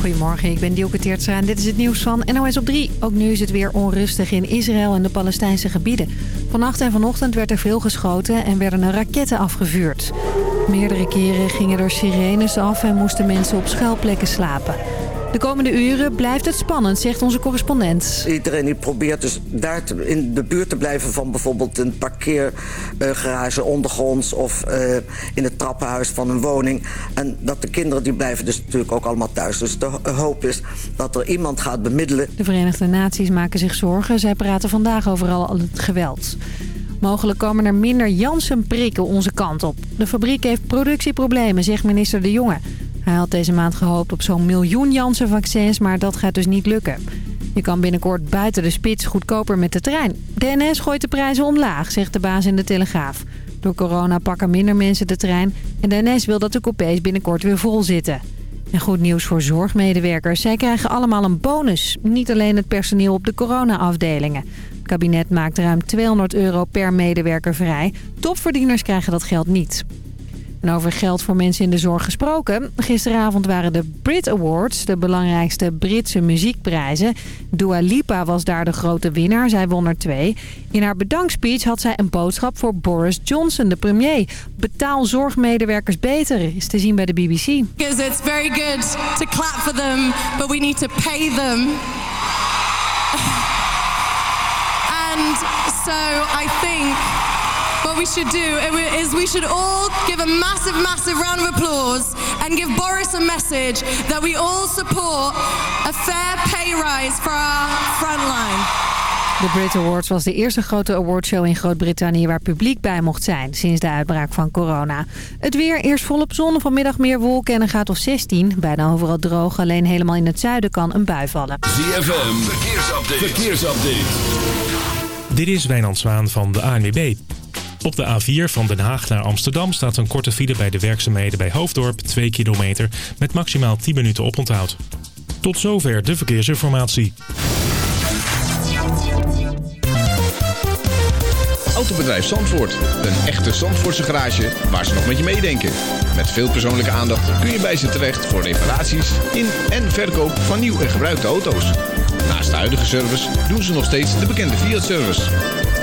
Goedemorgen, ik ben Dielke Teertstra en dit is het nieuws van NOS op 3. Ook nu is het weer onrustig in Israël en de Palestijnse gebieden. Vannacht en vanochtend werd er veel geschoten en werden er raketten afgevuurd. Meerdere keren gingen er sirenes af en moesten mensen op schuilplekken slapen. De komende uren blijft het spannend, zegt onze correspondent. Iedereen die probeert dus daar in de buurt te blijven van bijvoorbeeld een parkeergarage ondergronds of uh, in het trappenhuis van een woning. En dat de kinderen die blijven dus natuurlijk ook allemaal thuis. Dus de hoop is dat er iemand gaat bemiddelen. De Verenigde Naties maken zich zorgen. Zij praten vandaag over al het geweld. Mogelijk komen er minder Janssen-prikken onze kant op. De fabriek heeft productieproblemen, zegt minister De Jonge. Hij had deze maand gehoopt op zo'n miljoen Janssen-vaccins, maar dat gaat dus niet lukken. Je kan binnenkort buiten de spits goedkoper met de trein. De NS gooit de prijzen omlaag, zegt de baas in de Telegraaf. Door corona pakken minder mensen de trein en de NS wil dat de coupés binnenkort weer vol zitten. En goed nieuws voor zorgmedewerkers. Zij krijgen allemaal een bonus. Niet alleen het personeel op de corona-afdelingen. Het kabinet maakt ruim 200 euro per medewerker vrij. Topverdieners krijgen dat geld niet. En over geld voor mensen in de zorg gesproken. Gisteravond waren de Brit Awards, de belangrijkste Britse muziekprijzen. Dua Lipa was daar de grote winnaar. Zij won er twee. In haar bedankspeech had zij een boodschap voor Boris Johnson, de premier. Betaal zorgmedewerkers beter, is te zien bij de BBC. Because it's very good to clap for them, but we need to pay them. And so I think we should do is we should all give a massive, massive round of applause and give Boris a message that we all support a fair pay rise for our frontline. De Brit Awards was de eerste grote awardshow in Groot-Brittannië waar publiek bij mocht zijn sinds de uitbraak van corona. Het weer eerst volop zon, vanmiddag meer wolken en een gaat of 16. Bijna overal droog, alleen helemaal in het zuiden kan een bui vallen. ZFM, verkeersupdate. verkeersupdate. Dit is Wijnand Zwaan van de ANWB. Op de A4 van Den Haag naar Amsterdam staat een korte file bij de werkzaamheden bij Hoofddorp, 2 kilometer, met maximaal 10 minuten oponthoud. Tot zover de verkeersinformatie. Autobedrijf Zandvoort, een echte Zandvoortse garage waar ze nog met je meedenken. Met veel persoonlijke aandacht kun je bij ze terecht voor reparaties in en verkoop van nieuw en gebruikte auto's. Naast de huidige service doen ze nog steeds de bekende Fiat-service.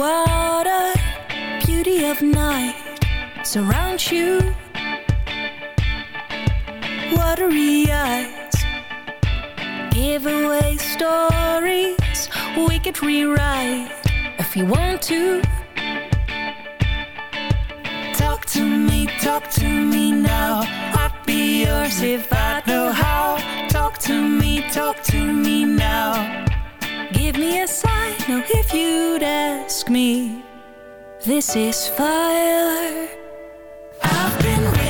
Water, beauty of night surrounds you. Watery eyes give away stories we could rewrite if you want to. Talk to me, talk to me now. I'd be yours if I know how. Talk to me, talk to me now. If you'd ask me. This is fire. I've been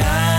time.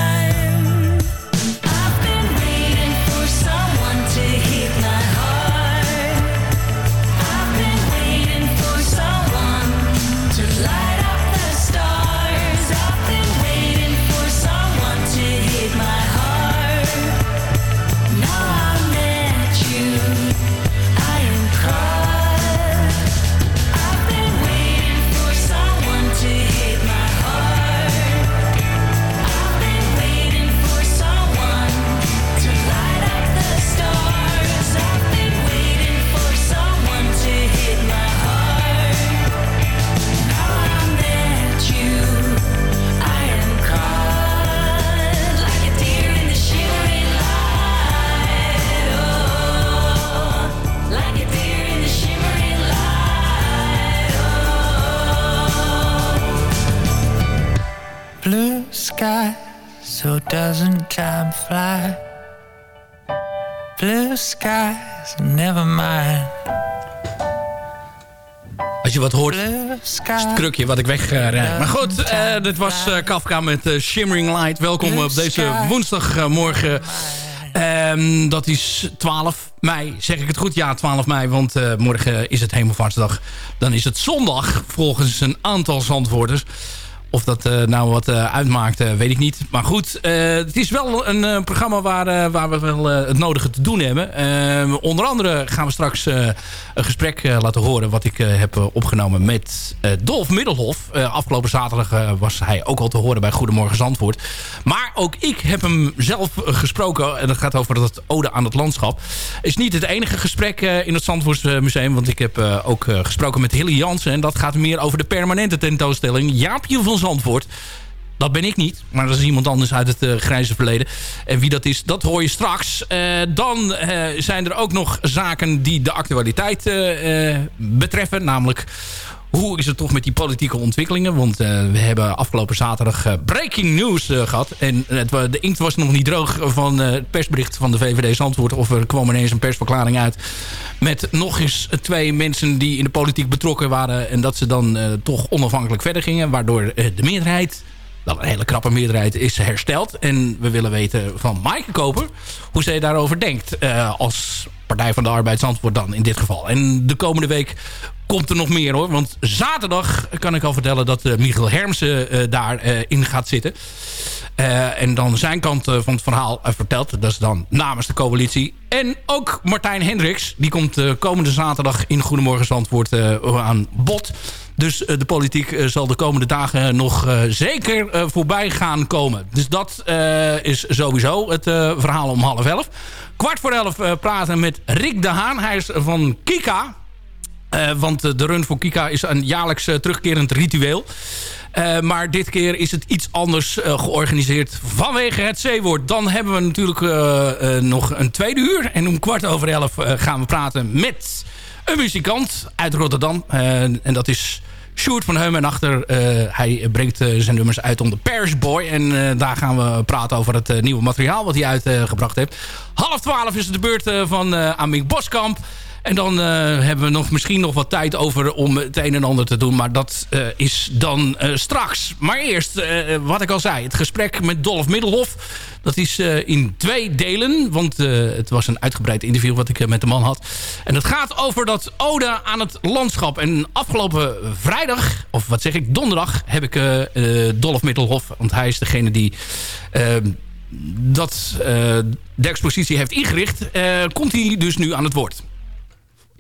Fly? Blue skies, never mind. Als je wat hoort, is het krukje wat ik wegrijd. maar goed, uh, dit was uh, Kafka met Shimmering Light. Welkom op deze woensdagmorgen. Um, dat is 12 mei, zeg ik het goed? Ja, 12 mei, want morgen is het Hemelvaartsdag. Dan is het zondag, volgens een aantal zandwoorders. Of dat uh, nou wat uh, uitmaakt, uh, weet ik niet. Maar goed, het is wel een programma waar, waar we wel het nodige te doen hebben. Onder andere gaan we straks een gesprek laten horen... wat ik heb opgenomen met Dolf Middelhof. afgelopen zaterdag was hij ook al te horen bij Goedemorgen Zandvoort. Maar ook ik heb hem zelf gesproken. En dat gaat over het ode aan het landschap. Is niet het enige gesprek in het Zandvoortsmuseum. Want ik heb ook gesproken met Hilly Jansen. En dat gaat meer over de permanente tentoonstelling. Jaapje van Zandvoort. Dat ben ik niet, maar dat is iemand anders uit het uh, grijze verleden. En wie dat is, dat hoor je straks. Uh, dan uh, zijn er ook nog zaken die de actualiteit betreffen. Namelijk, hoe is het toch met die politieke ontwikkelingen? Want we hebben afgelopen zaterdag breaking news gehad. En het, de inkt was nog niet droog van het persbericht van de VVD Zandvoort. Of er kwam ineens een persverklaring uit met nog eens twee mensen die in de politiek betrokken waren. En dat ze dan toch onafhankelijk verder gingen. Waardoor de meerderheid, wel een hele krappe meerderheid, is hersteld. En we willen weten van Maaike Koper hoe zij daarover denkt. Uh, als Partij van de Arbeid Zandvoort dan in dit geval. En de komende week komt er nog meer hoor. Want zaterdag kan ik al vertellen dat uh, Michiel Hermsen uh, daarin uh, gaat zitten. En dan zijn kant van het verhaal vertelt. Dat is dan namens de coalitie. En ook Martijn Hendricks. Die komt komende zaterdag in Goedemorgen Zandvoort aan bod. Dus de politiek zal de komende dagen nog zeker voorbij gaan komen. Dus dat is sowieso het verhaal om half elf. Kwart voor elf praten met Rick de Haan. Hij is van Kika. Want de run voor Kika is een jaarlijks terugkerend ritueel. Uh, maar dit keer is het iets anders georganiseerd vanwege het zeewoord. Dan hebben we natuurlijk nog een tweede uur. En om kwart over elf gaan we praten met een muzikant uit Rotterdam. en dat is Sjoerd van Heum. En achter, hij brengt zijn nummers uit onder Parish Boy. En daar gaan we praten over het nieuwe materiaal wat hij uitgebracht heeft. Half twaalf is het de beurt van Amik Boskamp. En dan uh, hebben we nog, misschien nog wat tijd over om het een en ander te doen. Maar dat uh, is dan uh, straks. Maar eerst, wat ik al zei, het gesprek met Dolf Middelhof. Dat is in twee delen. Want het was een uitgebreid interview wat ik met de man had. En het gaat over dat ode aan het landschap. En afgelopen vrijdag, of wat zeg ik, donderdag... heb ik Dolf Middelhof, want hij is degene die dat, de expositie heeft ingericht... komt hij dus nu aan het woord.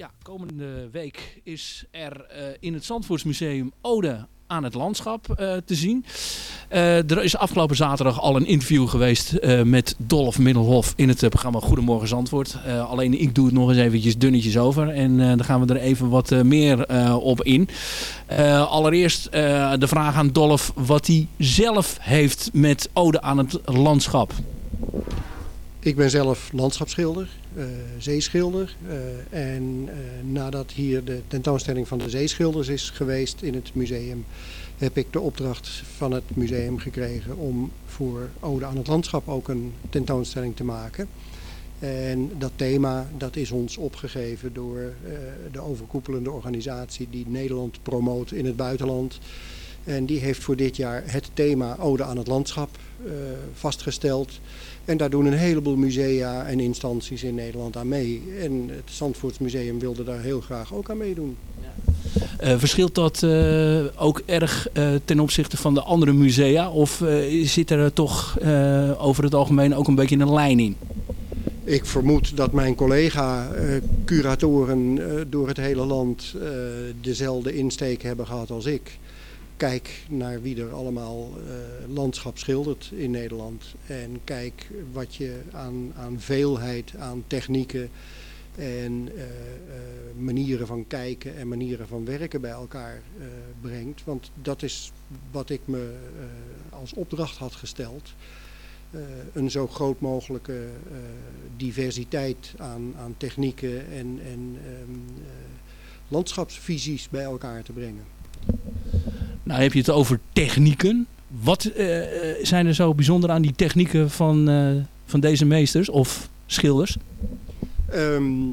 Ja, komende week is er uh, in het Zandvoortsmuseum Ode aan het landschap uh, te zien. Uh, er is afgelopen zaterdag al een interview geweest met Dolf Middelhof in het programma Goedemorgen Zandvoort. alleen ik doe het nog eens eventjes dunnetjes over en dan gaan we er even wat meer op in. allereerst de vraag aan Dolf wat hij zelf heeft met Ode aan het landschap. Ik ben zelf landschapsschilder, uh, zeeschilder. Uh, en uh, nadat hier de tentoonstelling van de zeeschilders is geweest in het museum... heb ik de opdracht van het museum gekregen om voor Ode aan het Landschap ook een tentoonstelling te maken. En dat thema dat is ons opgegeven door de overkoepelende organisatie die Nederland promoot in het buitenland... En die heeft voor dit jaar het thema Ode aan het Landschap vastgesteld... En daar doen een heleboel musea en instanties in Nederland aan mee. En het Zandvoortsmuseum wilde daar heel graag ook aan meedoen. Uh, verschilt dat uh, ook erg uh, ten opzichte van de andere musea? Of zit er toch over het algemeen ook een beetje een lijn in? Ik vermoed dat mijn collega-curatoren door het hele land dezelfde insteek hebben gehad als ik kijk naar wie er allemaal uh, landschap schildert in Nederland. En kijk wat je aan, aan veelheid, aan technieken en uh, uh, manieren van kijken en manieren van werken bij elkaar brengt. Want dat is wat ik me als opdracht had gesteld. een zo groot mogelijke diversiteit aan, aan technieken en, en um, landschapsvisies bij elkaar te brengen. Nou heb je het over technieken. wat eh, zijn er zo bijzonder aan die technieken van, van deze meesters of schilders? Ehm,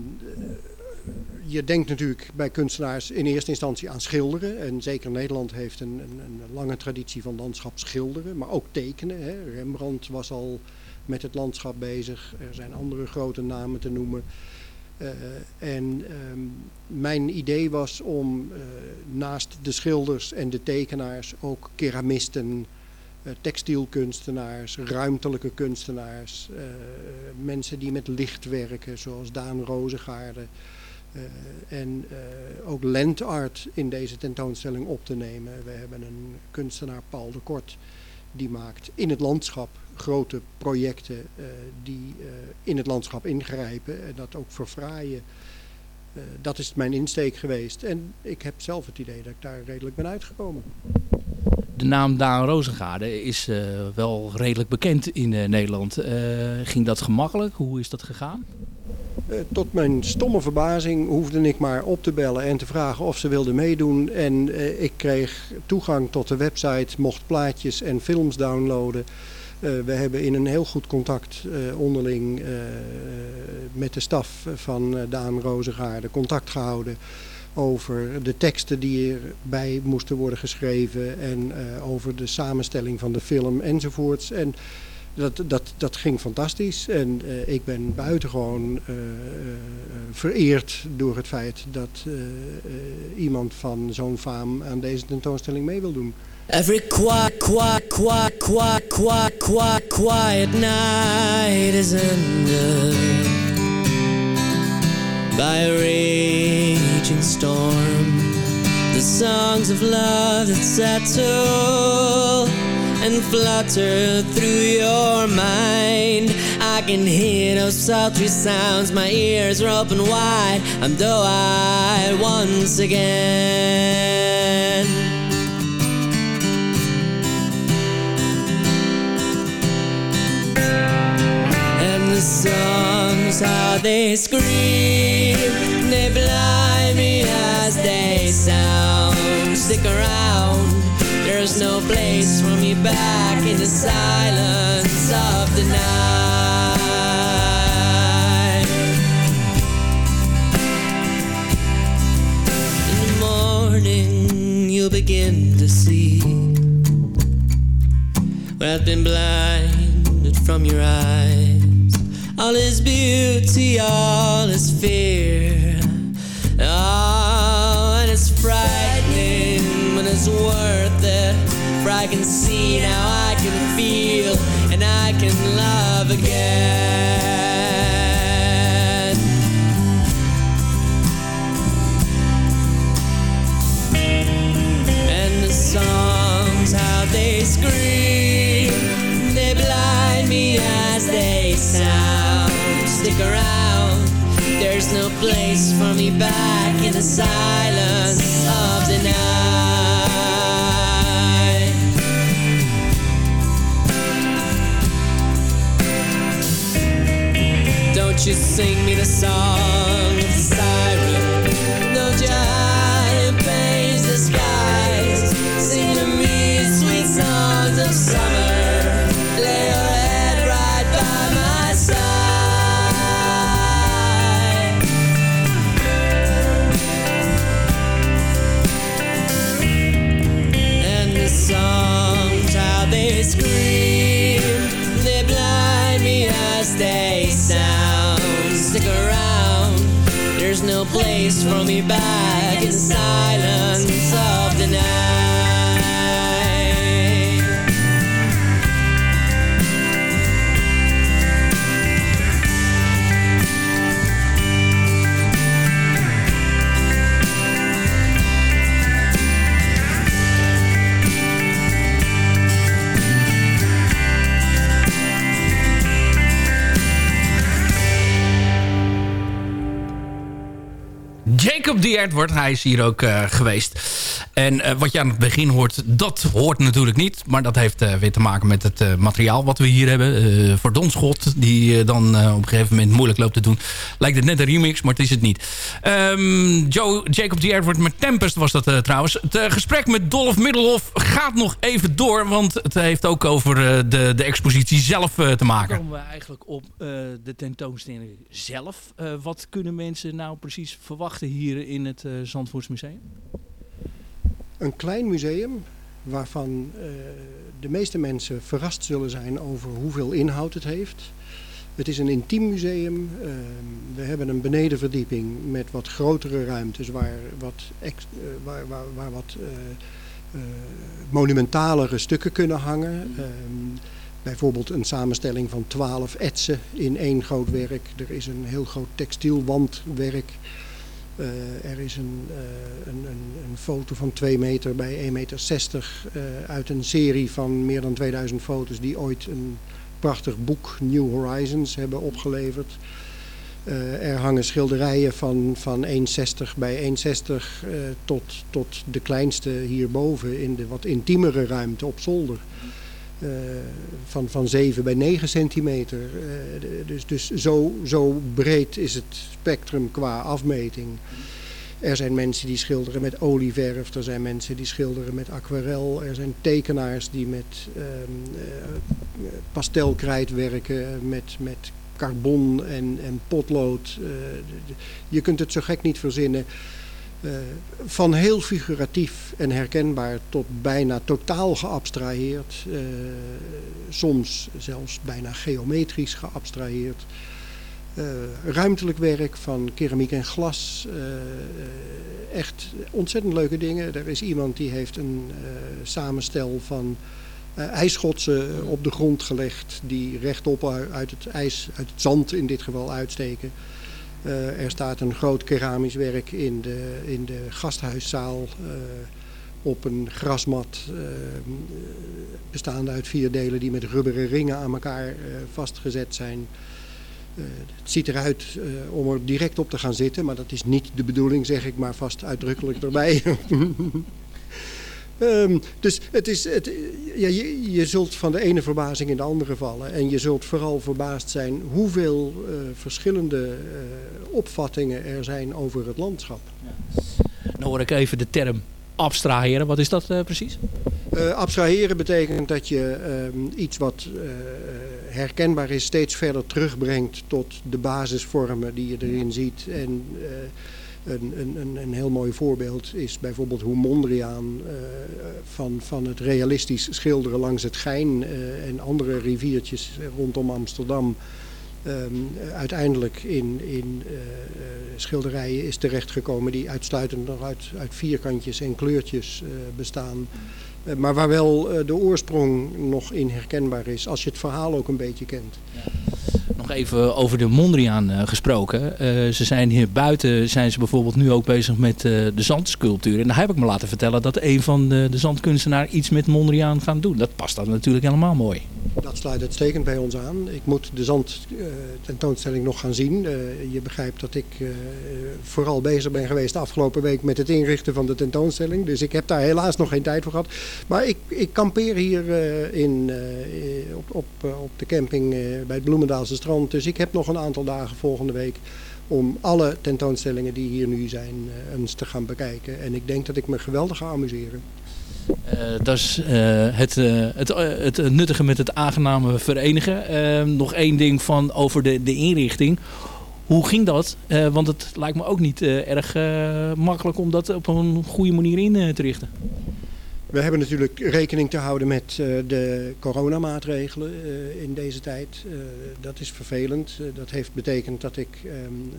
je denkt natuurlijk bij kunstenaars in eerste instantie aan schilderen. En zeker Nederland heeft een, een, een lange traditie van landschap schilderen, maar ook tekenen. Hè. Rembrandt was al met het landschap bezig. Er zijn andere grote namen te noemen. Uh, en ehm, mijn idee was om uh, naast de schilders en de tekenaars ook keramisten, uh, textielkunstenaars, ruimtelijke kunstenaars, mensen die met licht werken, zoals Daan Rozengaarde. en ook landart in deze tentoonstelling op te nemen. We hebben een kunstenaar, Paul de Kort, die maakt in het landschap grote projecten uh, die uh, in het landschap ingrijpen en dat ook verfraaien. Uh, dat is mijn insteek geweest. En ik heb zelf het idee dat ik daar redelijk ben uitgekomen. De naam Daan Rozengaarde is wel redelijk bekend in Nederland. ging dat gemakkelijk? Hoe is dat gegaan? tot mijn stomme verbazing hoefde ik maar op te bellen en te vragen of ze wilden meedoen. En ik kreeg toegang tot de website, mocht plaatjes en films downloaden. Uh, we hebben in een heel goed contact uh, onderling uh, met de staf van Daan Rozengaarde contact gehouden over de teksten die erbij moesten worden geschreven en over de samenstelling van de film enzovoorts. En dat, dat, dat ging fantastisch en ik ben buitengewoon vereerd door het feit dat iemand van zo'n faam aan deze tentoonstelling mee wil doen. Every quiet, quiet, quiet, quiet, quiet, quiet, quiet night is ended by a raging storm. The songs of love that settle and flutter through your mind. I can hear those sultry sounds, my ears are open wide. I'm doe-eyed once again. Songs, how they scream, they blind me as they sound. Stick around, there's no place for me back in the silence of the night. In the morning, you'll begin to see what I've been blinded from your eyes all his beauty, all his fear. Oh, and it's frightening, but it's worth it. For I can see now, I can feel, and I can love again. Around. There's no place for me back in the silence of the night. Don't you sing me the song scream. They blind me as they sound. Stick around. There's no place for me back in silence. Edward, hij is hier ook uh, geweest. En uh, wat je aan het begin hoort, dat hoort natuurlijk niet. Maar dat heeft uh, weer te maken met het uh, materiaal wat we hier hebben. voor Donschot, die dan op een gegeven moment moeilijk loopt te doen. Lijkt het net een remix, maar het is het niet. Um, Joe, Jacob D. Edward met Tempest was dat trouwens. Het gesprek met Dolph Middelhoff gaat nog even door. Want het heeft ook over de, de expositie zelf te maken. Dan komen we eigenlijk op de tentoonstelling zelf. wat kunnen mensen nou precies verwachten hier in het Zandvoortsmuseum? Een klein museum waarvan uh, de meeste mensen verrast zullen zijn over hoeveel inhoud het heeft. Het is een intiem museum. Uh, we hebben een benedenverdieping met wat grotere ruimtes waar wat, ex, uh, waar, waar, wat monumentalere stukken kunnen hangen. bijvoorbeeld een samenstelling van twaalf etsen in één groot werk. Er is een heel groot textielwandwerk. Uh, er is een, uh, een, een, een, foto van 2 meter bij 1,60 meter uh, uit een serie van meer dan 2000 foto's die ooit een prachtig boek New Horizons hebben opgeleverd. er hangen schilderijen van, van 1,60 bij 1,60 tot, tot de kleinste hierboven in de wat intiemere ruimte op zolder. Uh, van, van 7 bij 9 centimeter. Uh, dus dus zo, zo breed is het spectrum qua afmeting. Er zijn mensen die schilderen met olieverf, er zijn mensen die schilderen met aquarel, er zijn tekenaars die met uh, pastelkrijt werken, met, met carbon en, en potlood. je kunt het zo gek niet verzinnen. Uh, van heel figuratief en herkenbaar tot bijna totaal geabstraheerd. Uh, soms zelfs bijna geometrisch geabstraheerd. Uh, ruimtelijk werk van keramiek en glas. echt ontzettend leuke dingen. Er is iemand die heeft een samenstel van ijsschotsen op de grond gelegd. Die rechtop uit het ijs, uit het zand in dit geval uitsteken. Uh, er staat een groot keramisch werk in de, in de gasthuiszaal uh, op een grasmat uh, bestaande uit vier delen die met rubberen ringen aan elkaar vastgezet zijn. het ziet eruit om er direct op te gaan zitten, maar dat is niet de bedoeling zeg ik maar vast uitdrukkelijk erbij. Um, dus het is, het, ja, je, je, zult van de ene verbazing in de andere vallen. En je zult vooral verbaasd zijn hoeveel uh, verschillende uh, opvattingen er zijn over het landschap. Ja. Nou hoor ik even de term abstraheren. Wat is dat uh, precies? abstraheren betekent dat je ehm, iets wat herkenbaar is steeds verder terugbrengt tot de basisvormen die je erin ziet. En een, een, heel mooi voorbeeld is bijvoorbeeld hoe Mondriaan uh, van, van het realistisch schilderen langs het Gein uh, en andere riviertjes rondom Amsterdam um, uiteindelijk in, in uh, schilderijen is terechtgekomen die uitsluitend nog uit, uit vierkantjes en kleurtjes bestaan. maar waar wel de oorsprong nog in herkenbaar is, als je het verhaal ook een beetje kent. Ja even over de Mondriaan uh, gesproken. Uh, ze zijn hier buiten, zijn ze bijvoorbeeld nu ook bezig met uh, de zandsculptuur. En daar heb ik me laten vertellen dat een van de, de zandkunstenaar iets met Mondriaan gaan doen. Dat past dan natuurlijk helemaal mooi. Dat sluit uitstekend bij ons aan. Ik moet de zand tentoonstelling nog gaan zien. je begrijpt dat ik vooral bezig ben geweest de afgelopen week met het inrichten van de tentoonstelling. Dus ik heb daar helaas nog geen tijd voor gehad. Maar ik, ik kampeer hier in, op, op, op de camping bij het Bloemendaalse strand dus ik heb nog een aantal dagen volgende week om alle tentoonstellingen die hier nu zijn eens te gaan bekijken. En ik denk dat ik me geweldig ga amuseren. Uh, dat is uh, het, het, het nuttige met het aangename verenigen. nog één ding van over de, de inrichting. Hoe ging dat? want het lijkt me ook niet erg makkelijk om dat op een goede manier in te richten. We hebben natuurlijk rekening te houden met de coronamaatregelen in deze tijd. Dat is vervelend. dat heeft betekend dat ik ehm,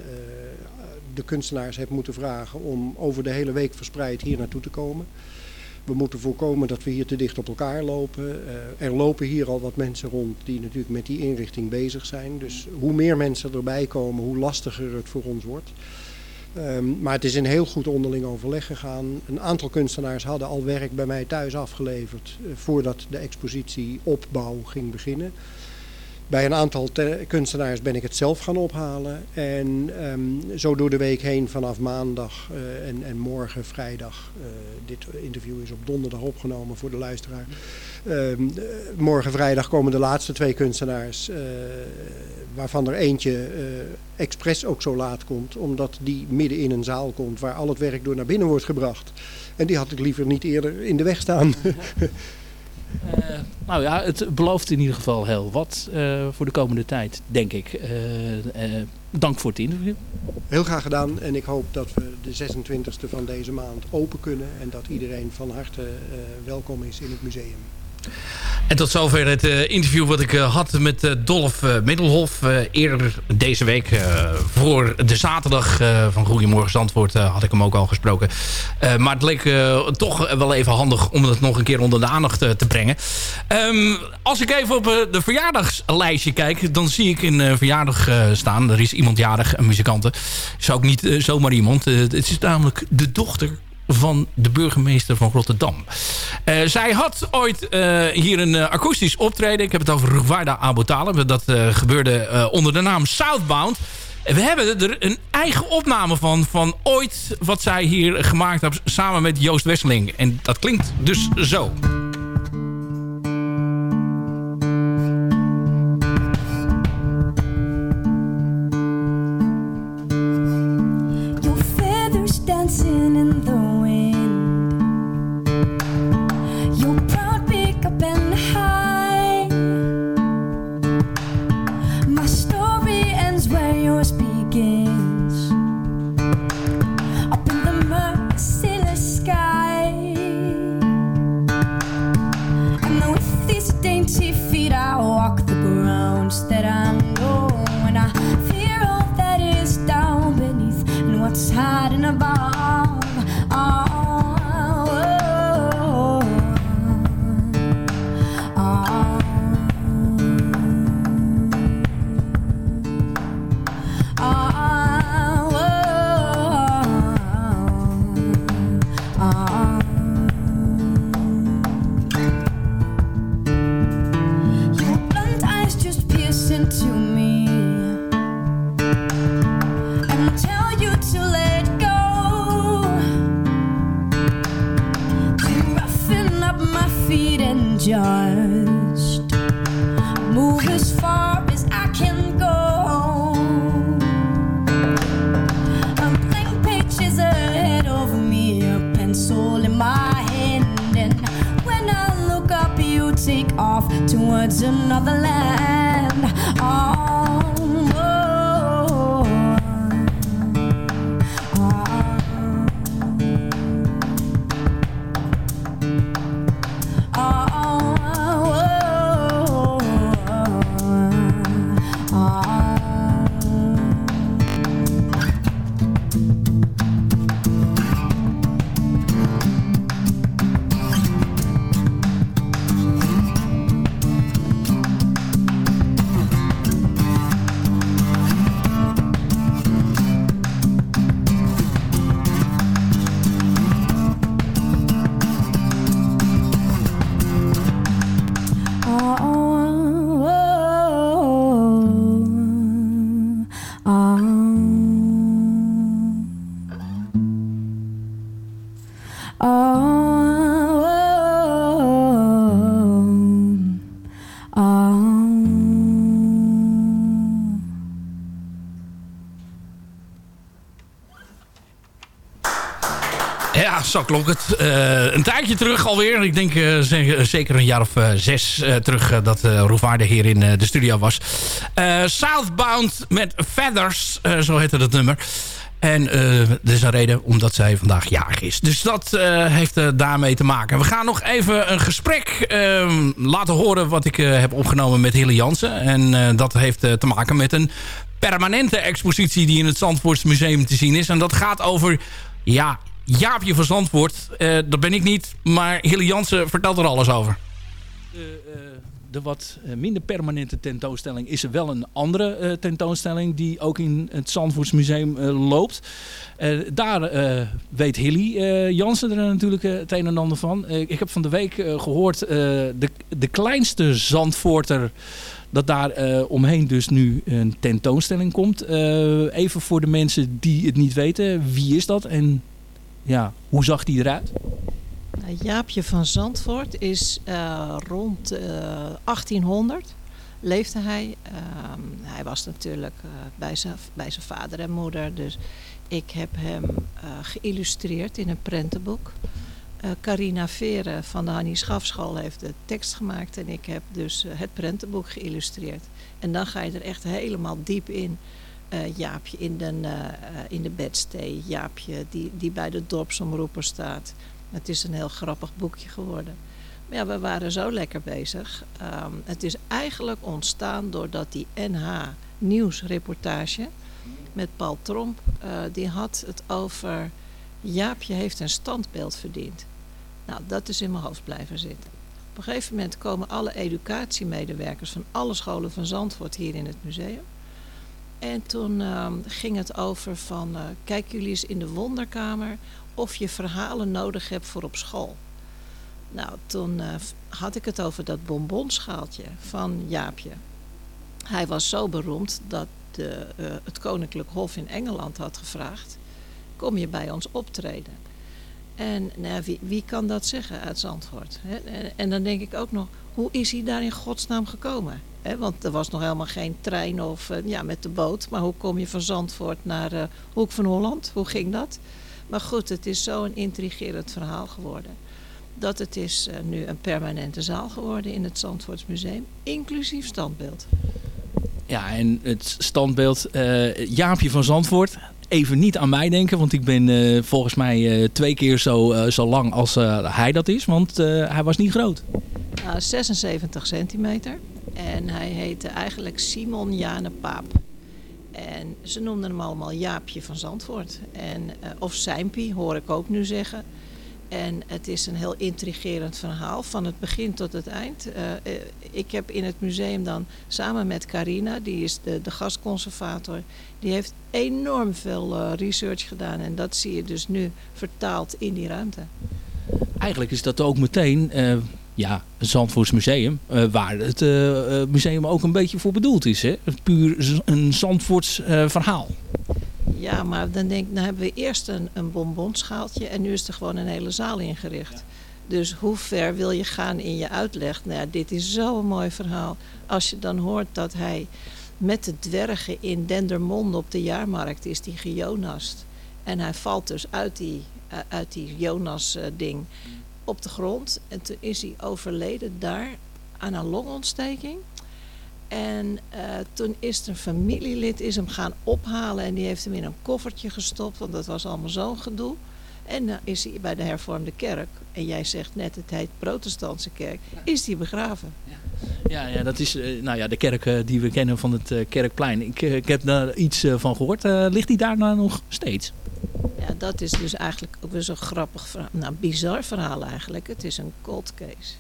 de kunstenaars heb moeten vragen om over de hele week verspreid hier naartoe te komen. We moeten voorkomen dat we hier te dicht op elkaar lopen. er lopen hier al wat mensen rond die natuurlijk met die inrichting bezig zijn. Dus hoe meer mensen erbij komen, hoe lastiger het voor ons wordt. Um, maar het is een heel goed onderling overleg gegaan. Een aantal kunstenaars hadden al werk bij mij thuis afgeleverd uh, voordat de expositie opbouw ging beginnen. Bij een aantal kunstenaars ben ik het zelf gaan ophalen. En ehm, zo door de week heen vanaf maandag uh, en, en, morgen vrijdag. Uh, dit interview is op donderdag opgenomen voor de luisteraar. Ehm, morgen vrijdag komen de laatste twee kunstenaars. waarvan er eentje expres ook zo laat komt. Omdat die midden in een zaal komt waar al het werk door naar binnen wordt gebracht. En die had ik liever niet eerder in de weg staan. Uh, nou ja, het belooft in ieder geval heel wat uh, voor de komende tijd, denk ik. Uh, dank voor het interview. Heel graag gedaan en ik hoop dat we de 26e van deze maand open kunnen en dat iedereen van harte welkom is in het museum. En tot zover het uh, interview wat ik uh, had met uh, Dolf Middelhof. eerder deze week voor de zaterdag van Goedemorgen Zandvoort had ik hem ook al gesproken. maar het leek toch wel even handig om het nog een keer onder de aandacht te brengen. Um, als ik even op de verjaardagslijstje kijk, dan zie ik een verjaardag staan. Er is iemand jarig, een muzikante. Is ook niet zomaar iemand. het is namelijk de dochter van de burgemeester van Rotterdam. Uh, zij had ooit uh, hier een uh, akoestisch optreden. Ik heb het over Ruwarda Abotale. Dat gebeurde onder de naam Southbound. We hebben er een eigen opname van, van ooit wat zij hier gemaakt heeft samen met Joost Wesseling. En dat klinkt dus zo. dancing in the empty feet I walk the grounds that I know And I fear all that is down beneath And what's hiding above Yeah. Zo klonk het. Uh, een tijdje terug alweer. Ik denk uh, zeker een jaar of zes terug dat uh, hier in de studio was. Southbound met Feathers, zo heette dat nummer. En dat is een reden omdat zij vandaag jarig is. Dus dat heeft daarmee te maken. We gaan nog even een gesprek ehm, laten horen wat ik heb opgenomen met Hille Jansen. En dat heeft te maken met een permanente expositie die in het Zandvoorts Museum te zien is. En dat gaat over ja, Jaapje van Zandvoort. Uh, dat ben ik niet, maar Hille Jansen vertelt er alles over. De, uh, de wat eh, minder permanente tentoonstelling is er wel een andere tentoonstelling die ook in het Zandvoortsmuseum loopt. daar weet Hilly Jansen er natuurlijk het een en ander van. ik heb van de week gehoord, de, de kleinste Zandvoorter dat daar omheen dus nu een tentoonstelling komt. even voor de mensen die het niet weten, wie is dat en ja, hoe zag die eruit? Nou, Jaapje van Zandvoort is rond 1800 leefde hij. Ehm, hij was natuurlijk bij, zijn, bij zijn vader en moeder. Dus ik heb hem geïllustreerd in een prentenboek. Uh, Carina Veren van de Hannie Schafschool heeft de tekst gemaakt en ik heb dus uh, het prentenboek geïllustreerd. En dan ga je er echt helemaal diep in. Uh, Jaapje in de, in de bedstee, Jaapje die, die bij de dorpsomroeper staat. Het is een heel grappig boekje geworden. Maar ja, we waren zo lekker bezig. Um, het is eigenlijk ontstaan doordat die NH nieuwsreportage met Paul Tromp, die had het over Jaapje heeft een standbeeld verdiend. Nou, dat is in mijn hoofd blijven zitten. Op een gegeven moment komen alle educatiemedewerkers van alle scholen van Zandvoort hier in het museum. En toen uh, ging het over van, uh, kijk jullie eens in de wonderkamer of je verhalen nodig hebt voor op school. Nou, toen uh, had ik het over dat bonbonschaaltje van Jaapje. Hij was zo beroemd dat de, het Koninklijk Hof in Engeland had gevraagd kom je bij ons optreden. En nou, wie, kan dat zeggen uit Zandvoort? Hè? En, dan denk ik ook nog, hoe is hij daar in godsnaam gekomen? Hè? Want er was nog helemaal geen trein of uh, ja, met de boot. Maar hoe kom je van Zandvoort naar Hoek van Holland? Hoe ging dat? Maar goed, het is zo'n intrigerend verhaal geworden. Dat het is uh, nu een permanente zaal geworden in het Zandvoortsmuseum. Inclusief standbeeld. Ja, en het standbeeld Jaapje van Zandvoort even niet aan mij denken. Want ik ben uh, volgens mij twee keer zo, zo lang als hij dat is. Want hij was niet groot. Nou, 76 centimeter. En hij heette eigenlijk Simon Jane Paap. En ze noemden hem allemaal Jaapje van Zandvoort. En, of Seimpie, hoor ik ook nu zeggen. En het is een heel intrigerend verhaal, van het begin tot het eind. Uh, ik heb in het museum dan samen met Carina, die is de, de gastconservator, die heeft enorm veel research gedaan. En dat zie je dus nu vertaald in die ruimte. Eigenlijk is dat ook meteen ja, een Zandvoorts museum, waar het museum ook een beetje voor bedoeld is. Hè? Puur een Zandvoorts verhaal. Ja, maar dan denk ik, dan hebben we eerst een, een bonbonschaaltje en nu is er gewoon een hele zaal ingericht. Dus hoe ver wil je gaan in je uitleg? Nou ja, dit is zo'n mooi verhaal. Als je dan hoort dat hij met de dwergen in Dendermonde op de jaarmarkt is, die gejonast. En hij valt dus uit die, uit die Jonas-ding op de grond. En toen is hij overleden daar aan een longontsteking. En uh, toen is een familielid is hem gaan ophalen en die heeft hem in een koffertje gestopt, want dat was allemaal zo'n gedoe. En dan is hij bij de hervormde kerk, en jij zegt net het heet protestantse kerk, is hij begraven. Ja, ja, dat is uh, nou ja, de kerk uh, die we kennen van het Kerkplein. Ik, ik heb daar iets van gehoord. ligt hij daar nou nog steeds? Ja, dat is dus eigenlijk ook weer zo'n grappig verhaal. Nou, bizar verhaal eigenlijk. Het is een cold case.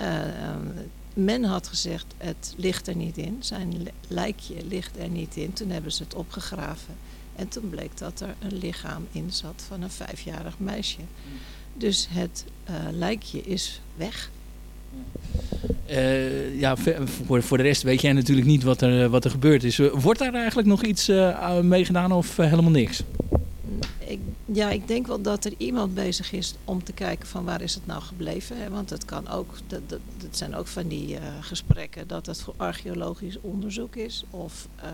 Um, men had gezegd, het ligt er niet in. Zijn lijkje ligt er niet in. Toen hebben ze het opgegraven. En toen bleek dat er een lichaam in zat van een vijfjarig meisje. Dus het uh, lijkje is weg. Ja, voor, voor de rest weet jij natuurlijk niet wat er, wat er gebeurd is. Wordt daar eigenlijk nog iets uh, mee gedaan of helemaal niks? Ja, ik denk wel dat er iemand bezig is om te kijken van waar is het nou gebleven. Hè? Want het kan ook, dat, dat, dat zijn ook van die uh, gesprekken dat het voor archeologisch onderzoek is. Of uh,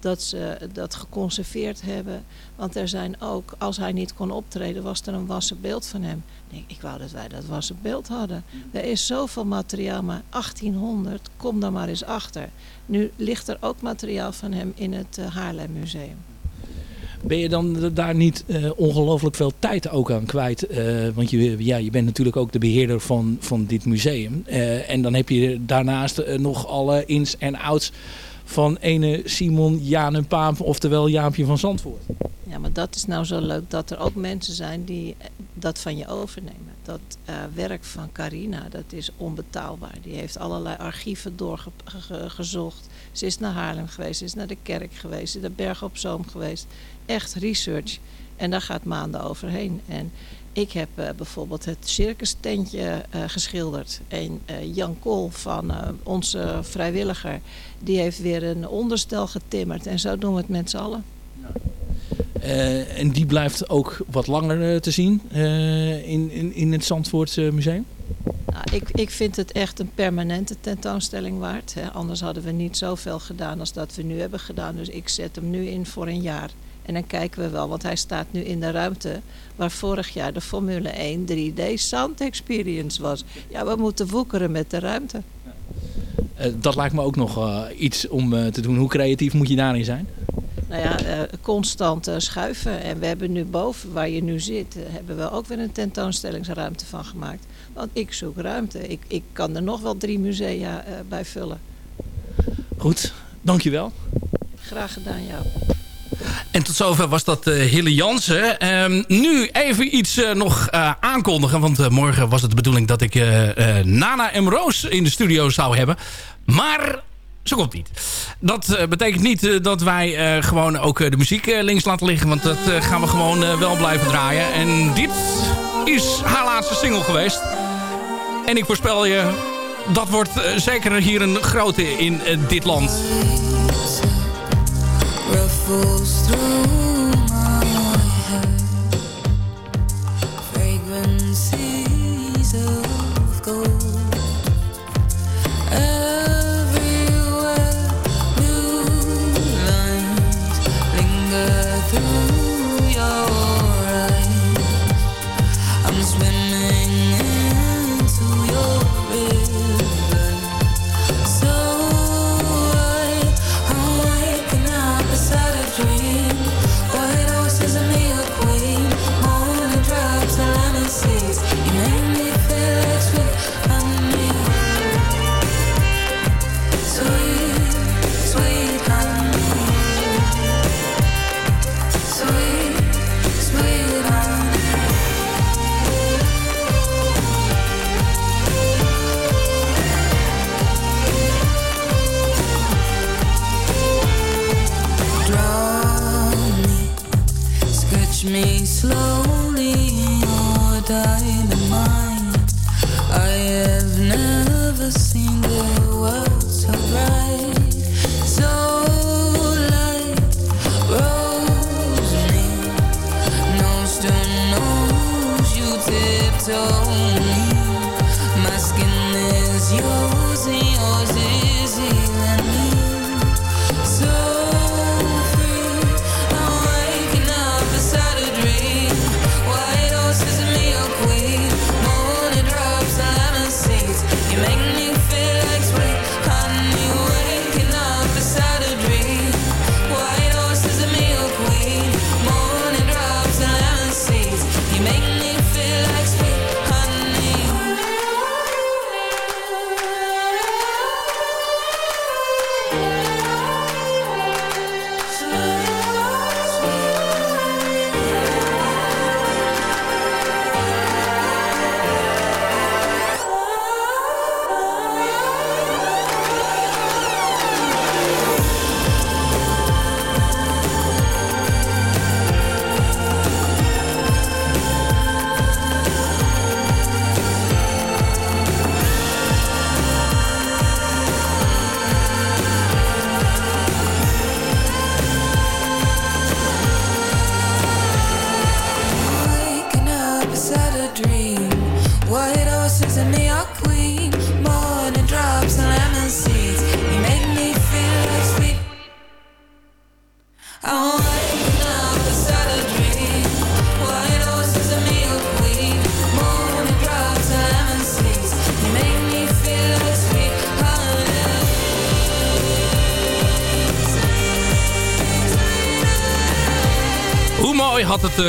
dat ze dat geconserveerd hebben. Want er zijn ook, als hij niet kon optreden, was er een wassen beeld van hem. Ik, denk, ik wou dat wij dat wassen beeld hadden. Er is zoveel materiaal, maar 1800, kom daar maar eens achter. Nu ligt er ook materiaal van hem in het uh, Haarlem Museum. Ben je dan daar niet uh, ongelooflijk veel tijd ook aan kwijt? Uh, want je, ja, je bent natuurlijk ook de beheerder van, van dit museum. Uh, en dan heb je daarnaast nog alle ins en outs van ene Simon Jan Paap, oftewel Jaapje van Zandvoort. Ja, maar dat is nou zo leuk dat er ook mensen zijn die dat van je overnemen. dat eh, werk van Carina, dat is onbetaalbaar. Die heeft allerlei archieven doorgezocht. Ze is naar Haarlem geweest, ze is naar de kerk geweest, ze is naar Berg op Zoom geweest. Echt research. En daar gaat maanden overheen. En ik heb uh, bijvoorbeeld het circus tentje uh, geschilderd. En uh, Jan Kool van onze vrijwilliger, die heeft weer een onderstel getimmerd. En zo doen we het met z'n allen. En die blijft ook wat langer te zien in, in, in het Zandvoortse museum? Nou, ik, ik vind het echt een permanente tentoonstelling waard. Hè. Anders hadden we niet zoveel gedaan als dat we nu hebben gedaan. Dus ik zet hem nu in voor een jaar. En dan kijken we wel, want hij staat nu in de ruimte waar vorig jaar de Formule 1 3D Sound Experience was. Ja, we moeten woekeren met de ruimte. dat lijkt me ook nog iets om te doen. Hoe creatief moet je daarin zijn? nou ja, constant schuiven. En we hebben nu boven, waar je nu zit, hebben we ook weer een tentoonstellingsruimte van gemaakt. Want ik zoek ruimte. Ik, ik kan er nog wel drie musea bij vullen. Goed, dankjewel. Graag gedaan, jou. En tot zover was dat uh, Hille Jansen. Um, nu even iets uh, nog uh, aankondigen. Want morgen was het de bedoeling dat ik Nana en Roos in de studio zou hebben. Maar zo komt niet. Dat betekent niet dat wij gewoon ook de muziek links laten liggen. Want dat gaan we gewoon wel blijven draaien. En dit is haar laatste single geweest. En ik voorspel je, dat wordt zeker hier een grote in dit land. Ruffles through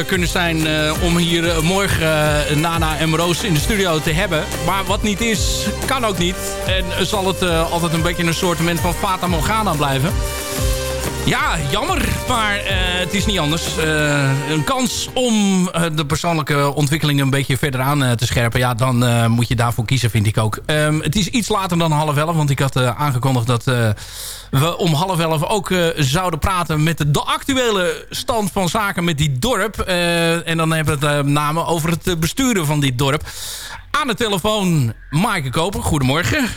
kunnen zijn uh, om hier uh, morgen Nana en Roos in de studio te hebben. Maar wat niet is, kan ook niet. En zal het altijd een beetje een soort van Fata Morgana blijven. Ja, jammer. Maar eh, het is niet anders. Eh, een kans om eh, de persoonlijke ontwikkeling een beetje verder aan te scherpen. Ja, dan moet je daarvoor kiezen, vind ik ook. Ehm, het is iets later dan half elf. Want ik had aangekondigd dat we om half elf ook zouden praten... met de, de, actuele stand van zaken met die dorp. en dan hebben we het met name over het besturen van dit dorp. Aan de telefoon Maaike Koper. Goedemorgen.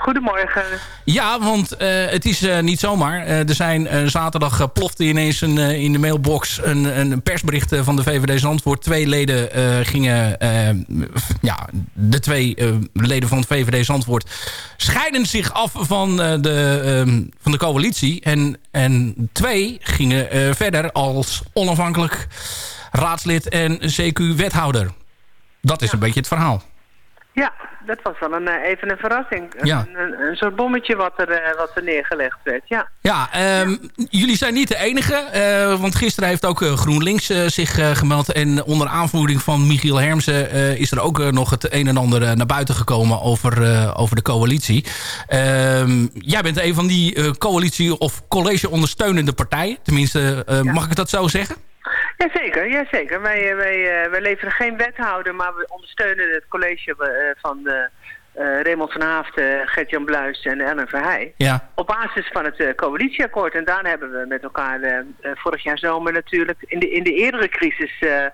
Goedemorgen. Ja, want uh, het is uh, niet zomaar. Uh, er zijn zaterdag plofte ineens een, in de mailbox een, een persbericht van de VVD Zandvoort. Twee leden gingen, ja, de twee leden van het VVD Zandvoort scheiden zich af van, de, ehm, van de coalitie. En, en twee gingen verder als onafhankelijk raadslid en CQ-wethouder. Dat is een beetje het verhaal. Ja, dat was wel een, eh, even een verrassing. Ja. Een, een, soort bommetje wat er, uh, wat er neergelegd werd, ja. Ja, um, jullie zijn niet de enige. Uh, want gisteren heeft ook GroenLinks zich gemeld. En onder aanvoering van Michiel Hermsen is er ook nog het een en ander naar buiten gekomen over, over de coalitie. Um, jij bent een van die coalitie- of college-ondersteunende partijen. Tenminste, mag ik dat zo zeggen? Jazeker, jazeker. Wij, wij, uh, wij leveren geen wethouder, maar we ondersteunen het college uh, van uh, Raymond van Haafden, Gert-Jan Bluis en Ellen Verheij. Ja. Op basis van het uh, coalitieakkoord. En daar hebben we met elkaar vorig jaar zomer natuurlijk... in de, in de eerdere crisis ja.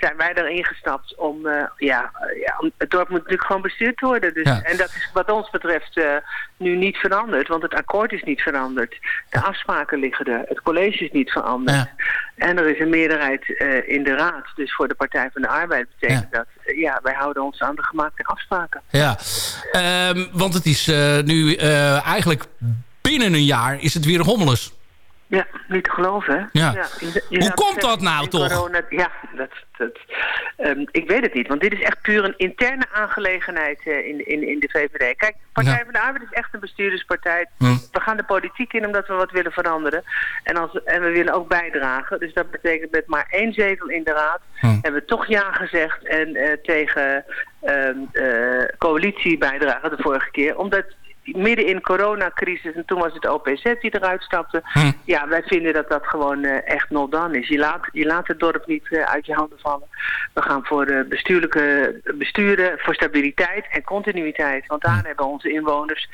zijn wij erin gestapt om... ja, ja, het dorp moet natuurlijk gewoon bestuurd worden. Dus, ja. En dat is wat ons betreft nu niet veranderd. Want het akkoord is niet veranderd. De afspraken liggen er. Het college is niet veranderd. En er is een meerderheid in de raad. Dus voor de Partij van de Arbeid betekent dat... ja, wij houden ons aan de gemaakte afspraken. Ja. Um, want het is uh, nu eigenlijk binnen een jaar is het weer hommeles. Ja, niet te geloven, hè? Ja. ja je, je Hoe komt dat nou toch? Corona, ja, dat, dat, um, ik weet het niet. Want dit is echt puur een interne aangelegenheid uh, in, in, in de VVD. Kijk, Partij ja. van de Arbeid is echt een bestuurderspartij. Hm. We gaan de politiek in omdat we wat willen veranderen. En, als, en we willen ook bijdragen. Dus dat betekent met maar één zetel in de raad... Hm. hebben we toch ja gezegd en uh, tegen uh, coalitie bijdragen de vorige keer. Omdat midden in coronacrisis, en toen was het OPZ die eruit stapte. Hm. Ja, wij vinden dat dat gewoon uh, echt not done is. Je laat, je laat het dorp niet uh, uit je handen vallen. We gaan voor de bestuurlijke besturen, voor stabiliteit en continuïteit. Want daar hm. hebben onze inwoners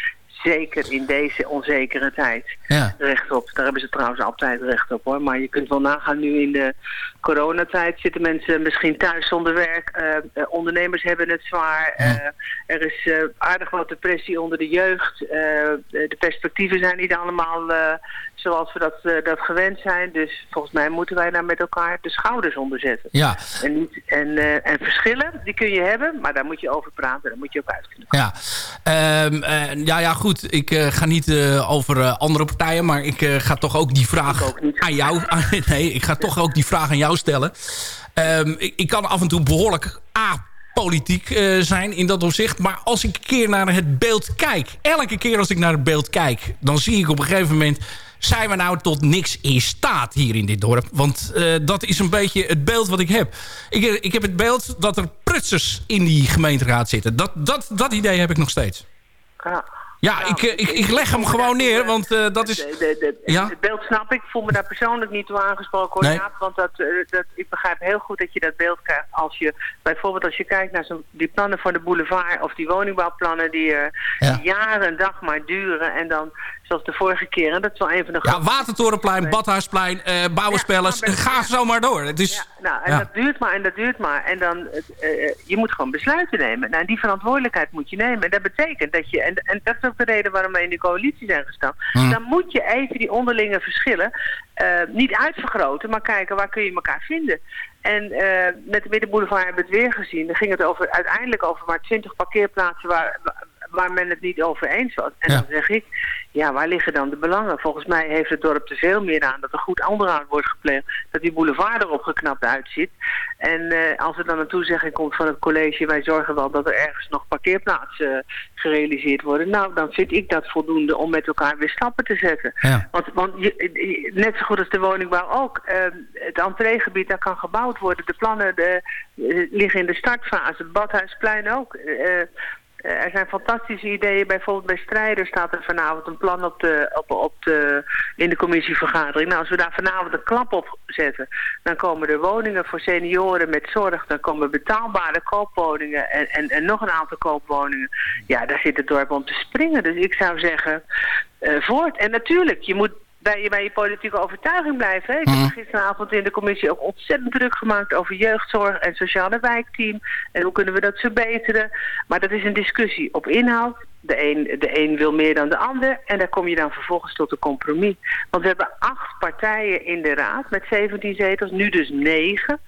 zeker in deze onzekere tijd ja. recht op. Daar hebben ze trouwens altijd recht op hoor. Maar je kunt wel nagaan nu in de coronatijd zitten mensen misschien thuis zonder werk. Uh, uh, ondernemers hebben het zwaar. Uh, er is aardig wat depressie onder de jeugd. de perspectieven zijn niet allemaal zoals we dat, dat gewend zijn. Dus volgens mij moeten wij daar met elkaar de schouders onder zetten. Ja. En, niet, en, en verschillen, die kun je hebben, maar daar moet je over praten. Daar moet je ook uit kunnen komen. Ja, um, ja, ja goed. Ik ga niet over andere partijen, maar ik ga toch ook die vraag ook aan jou... nee, ik ga toch ook die vraag aan jou stellen. Um, ik, ik, kan af en toe behoorlijk apolitiek uh, zijn in dat opzicht. Maar als ik een keer naar het beeld kijk... elke keer als ik naar het beeld kijk... dan zie ik op een gegeven moment... zijn we nou tot niks in staat hier in dit dorp? Want uh, dat is een beetje het beeld wat ik heb. Ik, ik heb het beeld dat er prutsers in die gemeenteraad zitten. Dat, dat, dat idee heb ik nog steeds. Ja. Ja, nou, ik, ik, ik leg hem gewoon neer, want uh, dat is... De, ja? Het beeld snap ik. Ik voel me daar persoonlijk niet toe aangesproken, hoor, nee. Want dat, uh, dat, ik begrijp heel goed dat je dat beeld krijgt als je... Bijvoorbeeld als je kijkt naar zo, die plannen voor de boulevard... of die woningbouwplannen die uh, ja. jaren en dag maar duren... en dan zoals de vorige keer. En dat is wel een van de Ja, Watertorenplein, Badhuisplein, uh, Bouwenspellers. Ja, ga zo maar door. Het is, ja, nou, en ja. dat duurt maar en dat duurt maar. En dan, uh, je moet gewoon besluiten nemen. Nou, en die verantwoordelijkheid moet je nemen. En dat betekent dat je, en, en dat is ook de reden waarom wij in die coalitie zijn gestapt. Hmm. Dan moet je even die onderlinge verschillen uh, niet uitvergroten, maar kijken waar kun je elkaar vinden. En uh, met de Middenboulevard hebben we het weer gezien. Dan ging het over, uiteindelijk over maar 20 parkeerplaatsen waar, waar men het niet over eens was. En ja. dan zeg ik, ja, waar liggen dan de belangen? Volgens mij heeft het dorp te veel meer aan dat er goed onderhoud wordt gepleegd. Dat die boulevard erop geknapt uitziet. En uh, als er dan een toezegging komt van het college, wij zorgen wel dat er ergens nog parkeerplaatsen uh, gerealiseerd worden. Nou, dan vind ik dat voldoende om met elkaar weer stappen te zetten. Ja. Want, want je, net zo goed als de woningbouw ook. Uh, het entreegebied, daar kan gebouwd worden. De plannen de, liggen in de startfase. Het Badhuisplein ook. Eh, er zijn fantastische ideeën. Bijvoorbeeld bij strijders staat er vanavond een plan op de, op, de, in de commissievergadering. Nou, als we daar vanavond een klap op zetten, dan komen er woningen voor senioren met zorg. Dan komen betaalbare koopwoningen en, en, nog een aantal koopwoningen. Ja, daar zit het dorp om te springen. Dus ik zou zeggen, uh, voort. En natuurlijk, je moet bij je, bij je politieke overtuiging blijven. Hè? Ik heb Mhm. gisteravond in de commissie ook ontzettend druk gemaakt over jeugdzorg en sociale wijkteam. En hoe kunnen we dat verbeteren. Maar dat is een discussie op inhoud. De een, de een wil meer dan de ander. En daar kom je dan vervolgens tot een compromis. Want we hebben acht partijen in de raad met 17 zetels. Nu dus negen.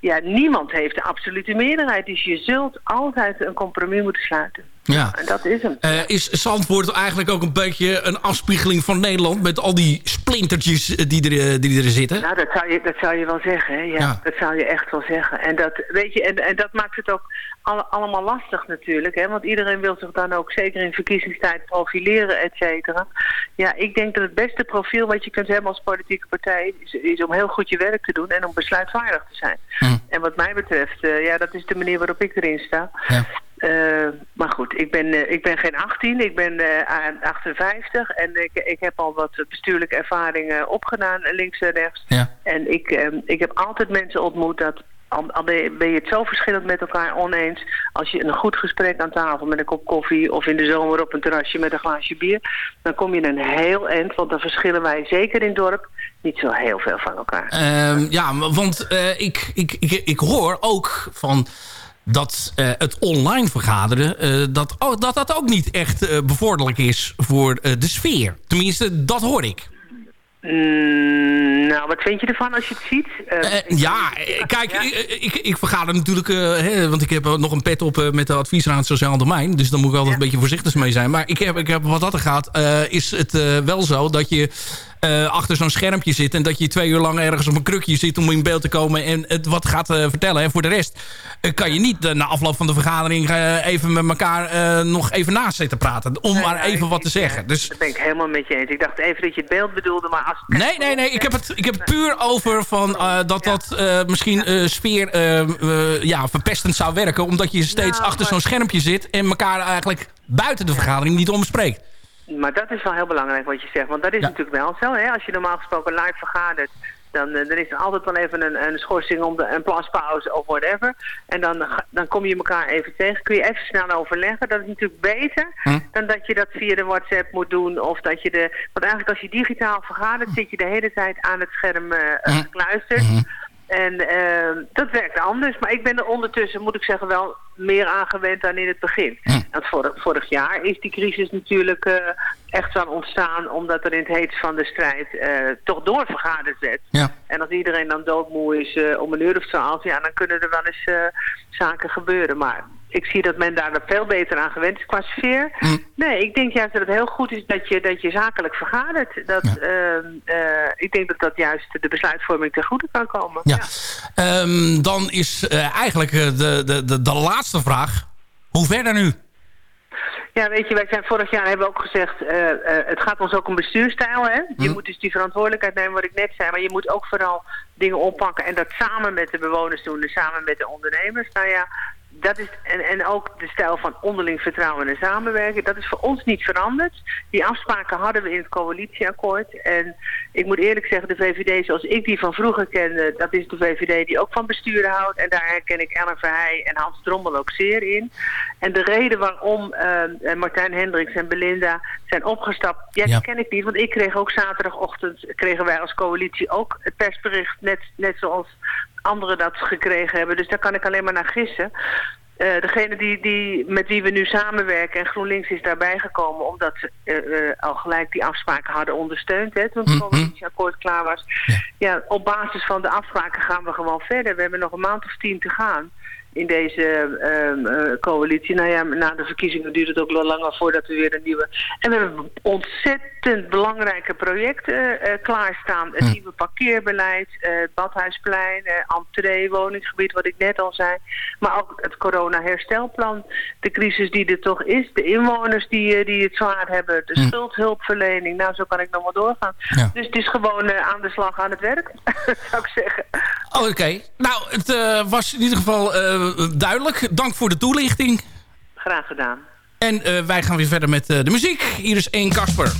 Ja, niemand heeft de absolute meerderheid. Dus je zult altijd een compromis moeten sluiten. Ja. En dat is hem. Eh, is Zandvoort eigenlijk ook een beetje een afspiegeling van Nederland... met al die splintertjes eh, die er, eh, die er zitten? Nou, dat zou je, dat zou je wel zeggen. Hè? Ja, Ja. Dat zou je echt wel zeggen. En dat, weet je, en, en dat maakt het ook alle- allemaal lastig natuurlijk. Hè? Want iedereen wil zich dan ook zeker in verkiezingstijd profileren, et cetera. Ja, ik denk dat het beste profiel wat je kunt hebben als politieke partij... is, is om heel goed je werk te doen en om besluitvaardig te zijn. En wat mij betreft, ja, dat is de manier waarop ik erin sta. Eh, maar goed, ik ben, eh, ik ben geen 18, ik ben eh, aan 58 en ik, ik heb al wat bestuurlijke ervaringen opgedaan, links en rechts. En ik, eh, ik heb altijd mensen ontmoet dat, al, al ben, je, het zo verschillend met elkaar oneens, als je een goed gesprek aan tafel met een kop koffie of in de zomer op een terrasje met een glaasje bier, dan kom je een heel eind, want dan verschillen wij zeker in het dorp niet zo heel veel van elkaar. Ehm, ja, want eh, ik, ik, ik, ik hoor ook van dat eh, het online vergaderen... eh, dat, oh, dat dat ook niet echt eh, bevorderlijk is voor de sfeer. Tenminste, dat hoor ik. Mm, nou, wat vind je ervan als je het ziet? Ja, kijk, Ik, ik, ik vergader natuurlijk... hè, want ik heb nog een pet op met de adviesraad Sociaal Domein. Dus daar moet ik altijd een beetje voorzichtig mee zijn. Maar ik heb, ik heb, wat dat er gaat, is het wel zo dat je... eh, achter zo'n schermpje zit en dat je twee uur lang ergens op een krukje zit om in beeld te komen en het wat gaat eh, vertellen. En voor de rest eh, kan je niet na afloop van de vergadering even met elkaar nog even naast zitten praten. Om maar even wat te zeggen. Dus Dat ben ik helemaal met je eens. Ik dacht even dat je het beeld bedoelde, maar als... Nee, nee, nee. Ik heb het, ik heb het puur over van, dat dat misschien sfeer ja, verpestend zou werken. Omdat je steeds achter zo'n schermpje zit en elkaar eigenlijk buiten de vergadering niet omspreekt. Maar dat is wel heel belangrijk wat je zegt. Want dat is natuurlijk wel zo. Hè? Als je normaal gesproken live vergadert, dan, eh, dan is er altijd wel even een, een schorsing om de, een plaspauze of whatever. En dan, dan kom je elkaar even tegen. Kun je even snel overleggen. Dat is natuurlijk beter dan dat je dat via de WhatsApp moet doen. Of dat je de. Want eigenlijk als je digitaal vergadert, zit je de hele tijd aan het scherm eh, eh, gekluisterd. En eh, dat werkt anders. Maar ik ben er ondertussen, moet ik zeggen, wel meer aan gewend dan in het begin. Want vorig, vorig jaar is die crisis natuurlijk eh, echt wel ontstaan... omdat er in het heet van de strijd eh, toch doorvergaderd werd. Ja. En als iedereen dan doodmoe is eh, om een uur of twaalf... ja, dan kunnen er wel eens eh, zaken gebeuren. Maar ik zie dat men daar veel beter aan gewend is qua sfeer. Nee, ik denk juist dat het heel goed is dat je, dat je zakelijk vergadert. Dat, ehm, eh, ik denk dat dat juist de besluitvorming ten goede kan komen. Ja. Ehm, dan is eh, eigenlijk eh, de, de, de, de laatste vraag. Hoe verder nu? Ja, weet je, wij zijn vorig jaar hebben we ook gezegd, het gaat ons ook om bestuurstijl. Hè? Je moet dus die verantwoordelijkheid nemen wat ik net zei, maar je moet ook vooral dingen oppakken en dat samen met de bewoners doen, dus samen met de ondernemers. Nou ja, dat is, en, en ook de stijl van onderling vertrouwen en samenwerken, dat is voor ons niet veranderd. Die afspraken hadden we in het coalitieakkoord. En ik moet eerlijk zeggen, de VVD zoals ik die van vroeger kende, dat is de VVD die ook van besturen houdt. En daar herken ik Ellen Verheij en Hans Drommel ook zeer in. En de reden waarom eh, eh, Martijn Hendricks en Belinda zijn opgestapt, ja, die Ja. ken ik niet. Want ik kreeg ook zaterdagochtend, kregen wij als coalitie ook het persbericht, net, net zoals anderen dat gekregen hebben. Dus daar kan ik alleen maar naar gissen. Eh, degene die, die, met wie we nu samenwerken, en GroenLinks is daarbij gekomen omdat ze eh, eh, al gelijk die afspraken hadden ondersteund hè, toen het coalitieakkoord klaar was. Ja. op basis van de afspraken gaan we gewoon verder. We hebben nog een maand of tien te gaan in deze ehm, eh, coalitie. Nou ja, na de verkiezingen duurt het ook wel langer voordat we weer een nieuwe... En we hebben ontzettend belangrijke projecten eh, klaarstaan. Het nieuwe parkeerbeleid, eh, het Badhuisplein, eh entree, woningsgebied, wat ik net al zei. Maar ook het corona-herstelplan. De crisis die er toch is, de inwoners die, eh, die het zwaar hebben, de schuldhulpverlening. Nou, zo kan ik nog wel doorgaan. Dus het is gewoon eh, aan de slag, aan het werk, zou ik zeggen. Oh, Oké, nou, het eh, was in ieder geval eh, duidelijk. Dank voor de toelichting. Graag gedaan. En uh, wij gaan weer verder met uh, de muziek. Hier is één Kasper.